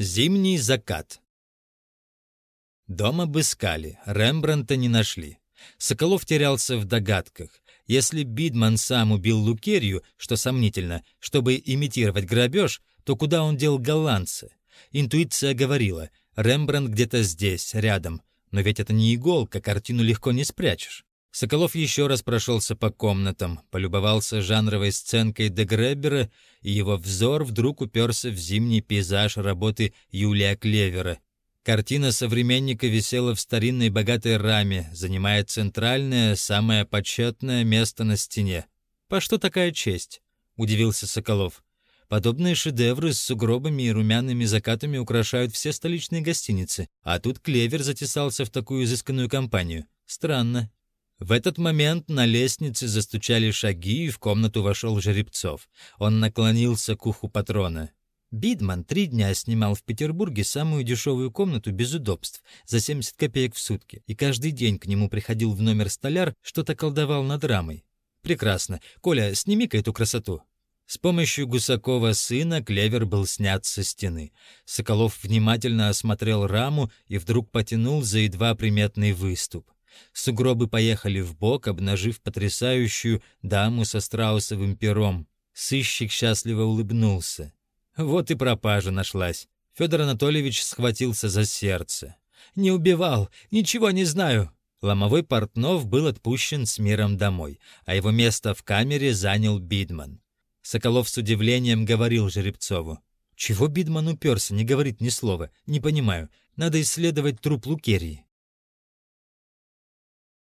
Зимний закат. Дом обыскали, Рембранта не нашли. Соколов терялся в догадках. Если Бидман сам убил Лукерью, что сомнительно, чтобы имитировать грабеж, то куда он дел голландца? Интуиция говорила, Рембрандт где-то здесь, рядом. Но ведь это не иголка, картину легко не спрячешь. Соколов еще раз прошелся по комнатам, полюбовался жанровой сценкой де Греббера, и его взор вдруг уперся в зимний пейзаж работы Юлия Клевера. Картина современника висела в старинной богатой раме, занимая центральное, самое почетное место на стене. «По что такая честь?» — удивился Соколов. Подобные шедевры с сугробами и румяными закатами украшают все столичные гостиницы, а тут Клевер затесался в такую изысканную компанию. Странно. В этот момент на лестнице застучали шаги, и в комнату вошел Жеребцов. Он наклонился к уху патрона. Бидман три дня снимал в Петербурге самую дешевую комнату без удобств, за 70 копеек в сутки, и каждый день к нему приходил в номер столяр, что-то колдовал над рамой. «Прекрасно. Коля, сними-ка эту красоту». С помощью Гусакова сына клевер был снят со стены. Соколов внимательно осмотрел раму и вдруг потянул за едва приметный выступ. Сугробы поехали в бок, обнажив потрясающую даму со страусовым пером. Сыщик счастливо улыбнулся. Вот и пропажа нашлась. Федор Анатольевич схватился за сердце. «Не убивал, ничего не знаю». Ломовой Портнов был отпущен с миром домой, а его место в камере занял Бидман. Соколов с удивлением говорил Жеребцову. «Чего Бидман уперся, не говорит ни слова? Не понимаю. Надо исследовать труп Лукерии».